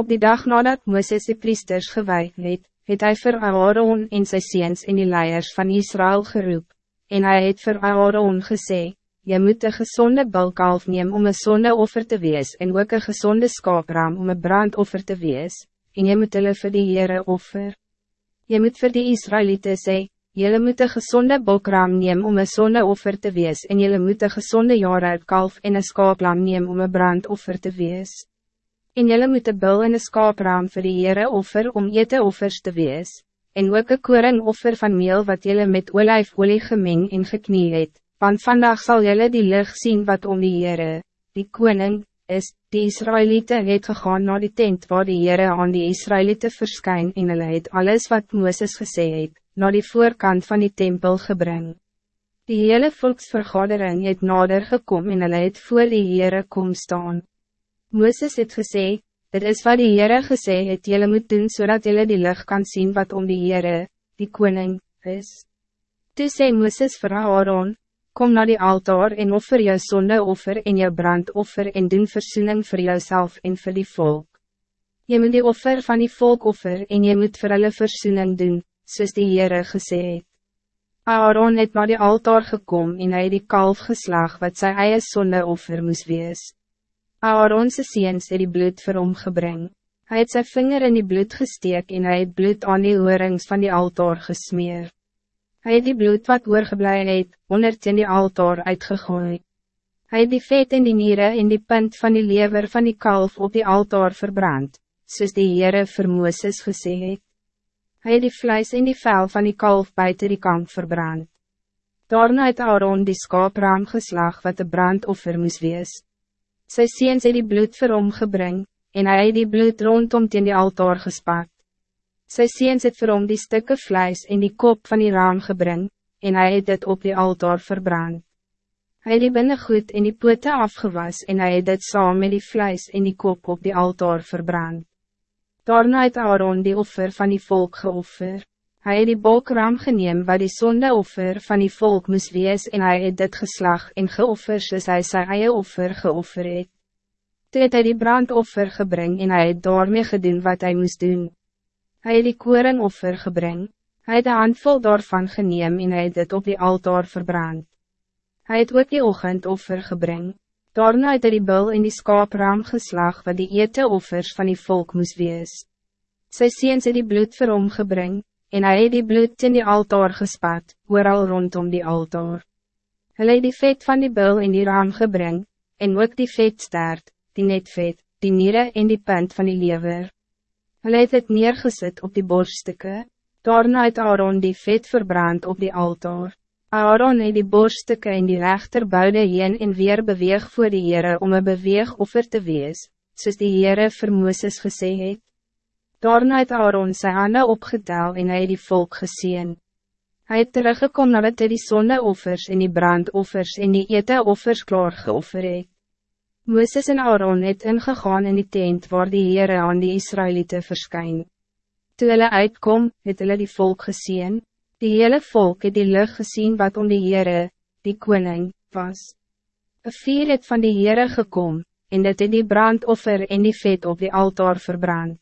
Op die dag nadat Mooses de priesters gewijd het, het hy vir Aaron en sy seens en die leiers van Israël geroep, en hij het vir Aaron gesê, Je moet een gezonde bulkalf neem om een zonde offer te wees en ook een gezonde skaapram om een brandoffer te wees, en je moet hulle vir die Heere offer. Je moet vir die Israëlieten sê, Jelle moet een gezonde bulkram neem om een zonde offer te wees en jelle moet een gezonde jaaruitkalf en een skaaplam neem om een brandoffer te wees. En jelle moet een bul en een skaapram vir die Heere offer om ete offers te wees, en ook een koringoffer van meel wat jelle met olijfolie gemeng en geknie het, want vandaag zal jullie die lucht zien wat om die Heere, die koning, is, die Israëlieten het gegaan naar die tent waar die Heere aan die Israëlieten verskyn en hulle het alles wat Mooses gesê het, naar die voorkant van die tempel gebring. Die hele volksvergadering het nader gekom en hulle het voor die Heere kom staan. Mooses het gesê, dit is wat die Heere gesê het jylle moet doen zodat so jullie die lucht kan zien wat om die Heere, die koning, is. Toe sê Mooses vir Aaron, Kom naar die altaar en offer jou zondeoffer en jou brandoffer en doen verzoening voor jouzelf en voor die volk. Je moet die offer van die volk offer en je moet voor hulle verzoening doen, soos die Heere gesê het. Aaron het naar die altaar gekom en hy die kalf geslag wat sy eie zondeoffer moes wees. Aaronse seens het die bloed vir hom gebring. Hy het sy vinger in die bloed gesteek en hy het bloed aan die oorings van die altaar gesmeerd. Hij het die bloed wat oorgeblij het, onder in die altaar uitgegooid. Hij het die vet in die nieren in die punt van die lever van die kalf op die altaar verbrand, soos die Heere vir Mooses gesê het. Hy het die vlijs in die vel van die kalf buiten die kamp verbrand. Daarna het Aaron die skaapraam geslag wat de brandoffer moes wees. Sy seens het die bloed vir hom gebring, en hij het die bloed rondom teen die altaar gespat. Sy seens het vir hom die stukken vlijs in die kop van die raam gebring, en hij het dit op die altaar verbrand. Hij het die binnengoed in die pote afgewas en hij het dit saam met die vlijs in die kop op die altaar verbrand. Daarna het Aaron die offer van die volk geoffer. Hij het die bolkraam geneem wat die sondeoffer van die volk moes wees en hij het dit geslag en geoffer soos hy sy eie offer geoffer het. Toe het hy die brandoffer gebring en hij het daarmee gedoen wat hij moest doen. Hij het die koringoffer gebring, hy het de handvol daarvan geneem en hy het dit op die altaar verbrand. Hij het ook die ochendoffer gebring, daarna het hy die bul in die skaapraam geslag wat die ete offers van die volk moes wees. Sy seens het die bloed vir hom gebring, en hij het die bloed in die altaar gespat, al rondom die altaar. Hy het die vet van die bul in die raam gebring, en ook die vetstaart, die netvet, die nieren en die punt van die lever. Hulle het het neergesit op die borststukken. Daarna het Aaron die vet verbrand op die altaar. Aaron het die borststukken in die rechterboude heen en weer beweeg voor die Heere om een beweegoffer te wees, soos die Heere vir Mooses gesê het. Daarna het Aaron sy hande opgetel en hy het die volk gezien. Hij het teruggekom nadat hy die sondeoffers en die brandoffers en die ete offers klaar geoffer het. Moeses en Aaron het ingegaan in die tent waar die Heere aan die Israëlieten verskyn. Toe hulle uitkom, het hulle die volk gezien. Die hele volk het die lucht gezien wat om die Heere, die koning, was. Een vier het van die Heere gekom, en dit het die brandoffer en die vet op die altaar verbrand.